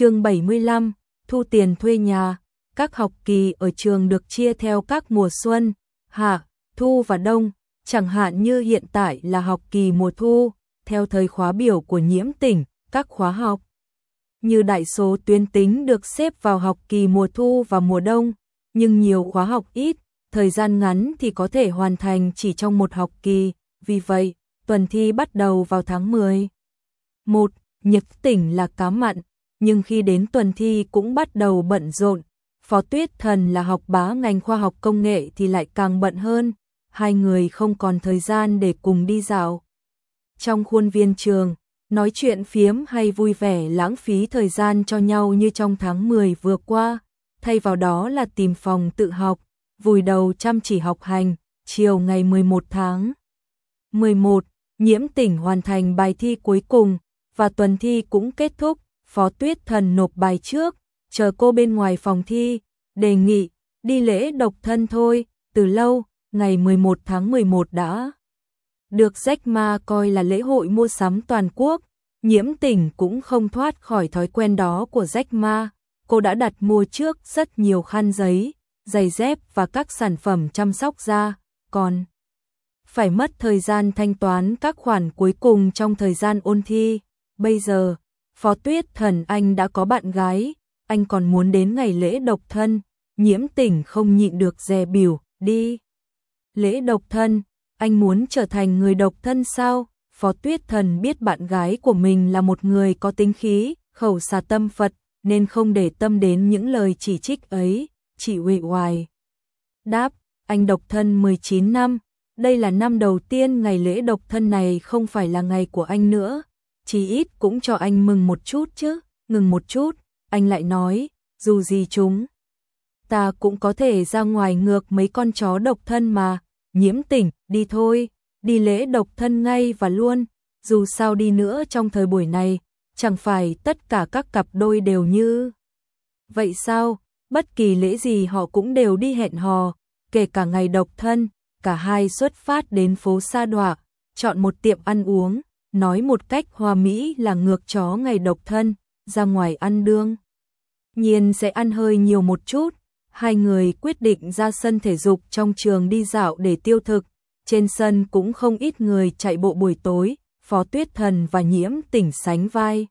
chương 75, thu tiền thuê nhà. Các học kỳ ở trường được chia theo các mùa xuân, hạ, thu và đông, chẳng hạn như hiện tại là học kỳ mùa thu, theo thời khóa biểu của nhiễm tỉnh, các khóa học như đại số tuyến tính được xếp vào học kỳ mùa thu và mùa đông, nhưng nhiều khóa học ít, thời gian ngắn thì có thể hoàn thành chỉ trong một học kỳ, vì vậy, tuần thi bắt đầu vào tháng 10. Một, Nhật tỉnh là cá mặn, nhưng khi đến tuần thi cũng bắt đầu bận rộn. Phó Tuyết Thần là học bá ngành khoa học công nghệ thì lại càng bận hơn, hai người không còn thời gian để cùng đi dạo. Trong khuôn viên trường, nói chuyện phiếm hay vui vẻ lãng phí thời gian cho nhau như trong tháng 10 vừa qua, thay vào đó là tìm phòng tự học, vùi đầu chăm chỉ học hành, chiều ngày 11 tháng 11, nhiễm tỉnh hoàn thành bài thi cuối cùng, và tuần thi cũng kết thúc, Phó Tuyết Thần nộp bài trước, chờ cô bên ngoài phòng thi, đề nghị, đi lễ độc thân thôi, từ lâu, ngày 11 tháng 11 đã. Được Jack Ma coi là lễ hội mua sắm toàn quốc, nhiễm tỉnh cũng không thoát khỏi thói quen đó của Jack Ma, cô đã đặt mua trước rất nhiều khăn giấy, giày dép và các sản phẩm chăm sóc da, còn phải mất thời gian thanh toán các khoản cuối cùng trong thời gian ôn thi. Bây giờ, Phó Tuyết Thần anh đã có bạn gái, anh còn muốn đến ngày lễ độc thân, nhiễm tỉnh không nhịn được dè biểu, đi. Lễ độc thân, anh muốn trở thành người độc thân sao? Phó Tuyết Thần biết bạn gái của mình là một người có tính khí, khẩu xà tâm Phật, nên không để tâm đến những lời chỉ trích ấy, chỉ uể hoài. Đáp, anh độc thân 19 năm, đây là năm đầu tiên ngày lễ độc thân này không phải là ngày của anh nữa, chỉ ít cũng cho anh mừng một chút chứ, ngừng một chút, anh lại nói, dù gì chúng. Ta cũng có thể ra ngoài ngược mấy con chó độc thân mà, nhiễm tỉnh, đi thôi, đi lễ độc thân ngay và luôn, dù sao đi nữa trong thời buổi này, chẳng phải tất cả các cặp đôi đều như. Vậy sao, bất kỳ lễ gì họ cũng đều đi hẹn hò, kể cả ngày độc thân, cả hai xuất phát đến phố Sa Đọa, chọn một tiệm ăn uống, nói một cách hoa mỹ là ngược chó ngày độc thân, ra ngoài ăn đương. Nhiên sẽ ăn hơi nhiều một chút, hai người quyết định ra sân thể dục trong trường đi dạo để tiêu thực, trên sân cũng không ít người chạy bộ buổi tối, Phó Tuyết Thần và Nhiễm tỉnh sánh vai.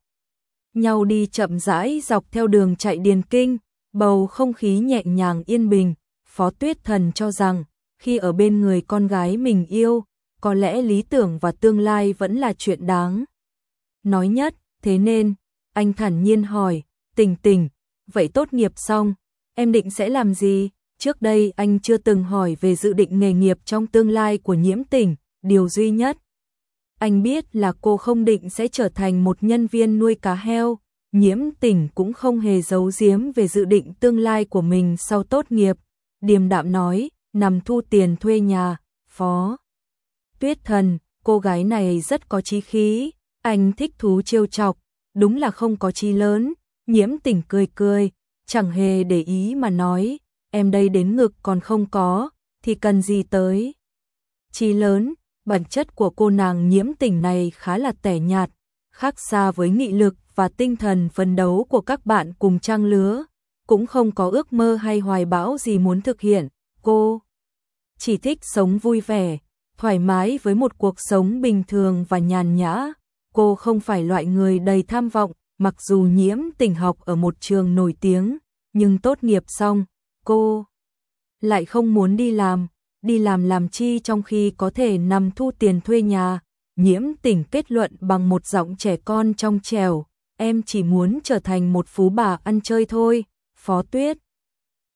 Nhau đi chậm rãi dọc theo đường chạy điền kinh, bầu không khí nhẹ nhàng yên bình, Phó Tuyết Thần cho rằng, khi ở bên người con gái mình yêu, có lẽ lý tưởng và tương lai vẫn là chuyện đáng. Nói nhất, thế nên, anh thản nhiên hỏi, tình tình, vậy tốt nghiệp xong, em định sẽ làm gì? Trước đây anh chưa từng hỏi về dự định nghề nghiệp trong tương lai của nhiễm tình, điều duy nhất. Anh biết là cô không định sẽ trở thành một nhân viên nuôi cá heo, nhiễm tình cũng không hề giấu giếm về dự định tương lai của mình sau tốt nghiệp. Điềm đạm nói, nằm thu tiền thuê nhà, phó. Tuyết thần, cô gái này rất có chí khí, anh thích thú trêu chọc, đúng là không có chi lớn, nhiễm tỉnh cười cười, chẳng hề để ý mà nói, em đây đến ngực còn không có, thì cần gì tới. Chi lớn, bản chất của cô nàng nhiễm tỉnh này khá là tẻ nhạt, khác xa với nghị lực và tinh thần phấn đấu của các bạn cùng trang lứa, cũng không có ước mơ hay hoài bão gì muốn thực hiện, cô chỉ thích sống vui vẻ, thoải mái với một cuộc sống bình thường và nhàn nhã. Cô không phải loại người đầy tham vọng, mặc dù nhiễm tình học ở một trường nổi tiếng, nhưng tốt nghiệp xong, cô lại không muốn đi làm, đi làm làm chi trong khi có thể nằm thu tiền thuê nhà. Nhiễm tỉnh kết luận bằng một giọng trẻ con trong trèo, em chỉ muốn trở thành một phú bà ăn chơi thôi, phó tuyết.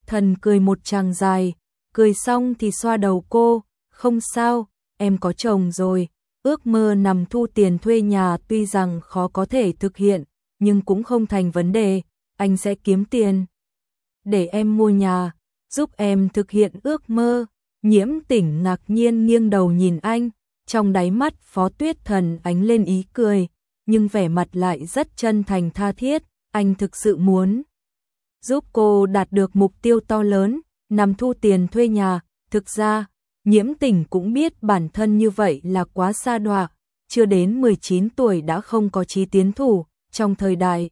Thần cười một tràng dài, cười xong thì xoa đầu cô, không sao, em có chồng rồi, ước mơ nằm thu tiền thuê nhà tuy rằng khó có thể thực hiện, nhưng cũng không thành vấn đề, anh sẽ kiếm tiền. Để em mua nhà, giúp em thực hiện ước mơ, nhiễm tỉnh ngạc nhiên nghiêng đầu nhìn anh, trong đáy mắt phó tuyết thần ánh lên ý cười, nhưng vẻ mặt lại rất chân thành tha thiết, anh thực sự muốn giúp cô đạt được mục tiêu to lớn, nằm thu tiền thuê nhà, thực ra, nhiễm tình cũng biết bản thân như vậy là quá xa đọa, chưa đến 19 tuổi đã không có trí tiến thủ, trong thời đại.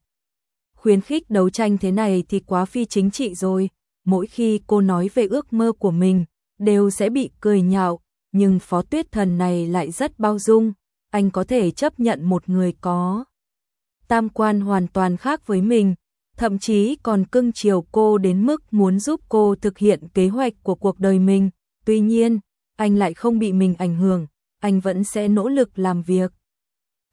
khuyến khích đấu tranh thế này thì quá phi chính trị rồi. Mỗi khi cô nói về ước mơ của mình, đều sẽ bị cười nhạo, nhưng phó tuyết thần này lại rất bao dung, anh có thể chấp nhận một người có tam quan hoàn toàn khác với mình, thậm chí còn cưng chiều cô đến mức muốn giúp cô thực hiện kế hoạch của cuộc đời mình. Tuy nhiên, anh lại không bị mình ảnh hưởng, anh vẫn sẽ nỗ lực làm việc.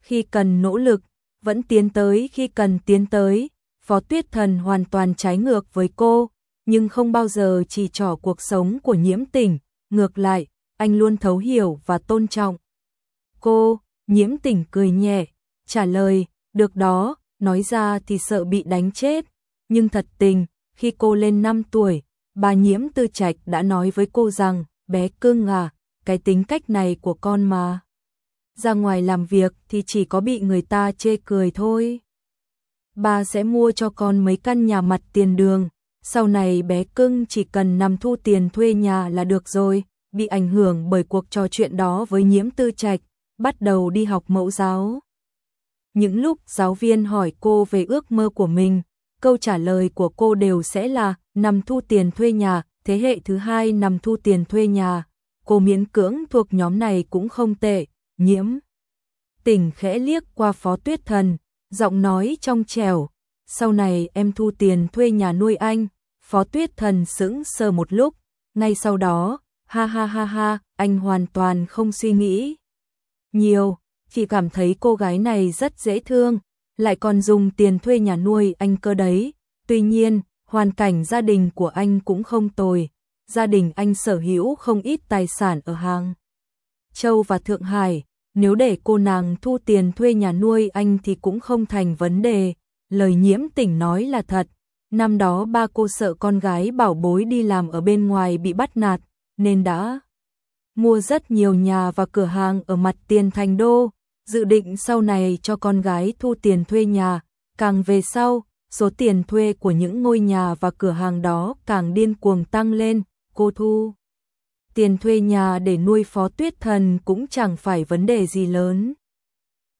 Khi cần nỗ lực, vẫn tiến tới khi cần tiến tới, Phó Tuyết Thần hoàn toàn trái ngược với cô, nhưng không bao giờ chỉ trỏ cuộc sống của nhiễm tỉnh, ngược lại, anh luôn thấu hiểu và tôn trọng. Cô, nhiễm tỉnh cười nhẹ, trả lời, được đó, nói ra thì sợ bị đánh chết, nhưng thật tình, khi cô lên 5 tuổi, bà nhiễm tư trạch đã nói với cô rằng, bé cưng à, cái tính cách này của con mà. Ra ngoài làm việc thì chỉ có bị người ta chê cười thôi. Bà sẽ mua cho con mấy căn nhà mặt tiền đường, sau này bé cưng chỉ cần nằm thu tiền thuê nhà là được rồi, bị ảnh hưởng bởi cuộc trò chuyện đó với nhiễm tư trạch, bắt đầu đi học mẫu giáo. Những lúc giáo viên hỏi cô về ước mơ của mình, câu trả lời của cô đều sẽ là nằm thu tiền thuê nhà, thế hệ thứ hai nằm thu tiền thuê nhà. Cô miễn cưỡng thuộc nhóm này cũng không tệ, nhiễm. Tỉnh khẽ liếc qua phó tuyết thần, giọng nói trong trẻo, sau này em thu tiền thuê nhà nuôi anh, phó tuyết thần sững sờ một lúc, ngay sau đó, ha ha ha ha, anh hoàn toàn không suy nghĩ. Nhiều, chỉ cảm thấy cô gái này rất dễ thương, lại còn dùng tiền thuê nhà nuôi anh cơ đấy. Tuy nhiên, hoàn cảnh gia đình của anh cũng không tồi. Gia đình anh sở hữu không ít tài sản ở hàng Châu và Thượng Hải, nếu để cô nàng thu tiền thuê nhà nuôi anh thì cũng không thành vấn đề. Lời nhiễm tỉnh nói là thật. Năm đó ba cô sợ con gái bảo bối đi làm ở bên ngoài bị bắt nạt, nên đã mua rất nhiều nhà và cửa hàng ở mặt tiền thành đô, dự định sau này cho con gái thu tiền thuê nhà, càng về sau, số tiền thuê của những ngôi nhà và cửa hàng đó càng điên cuồng tăng lên, cô thu. Tiền thuê nhà để nuôi phó tuyết thần cũng chẳng phải vấn đề gì lớn.